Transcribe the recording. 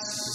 us.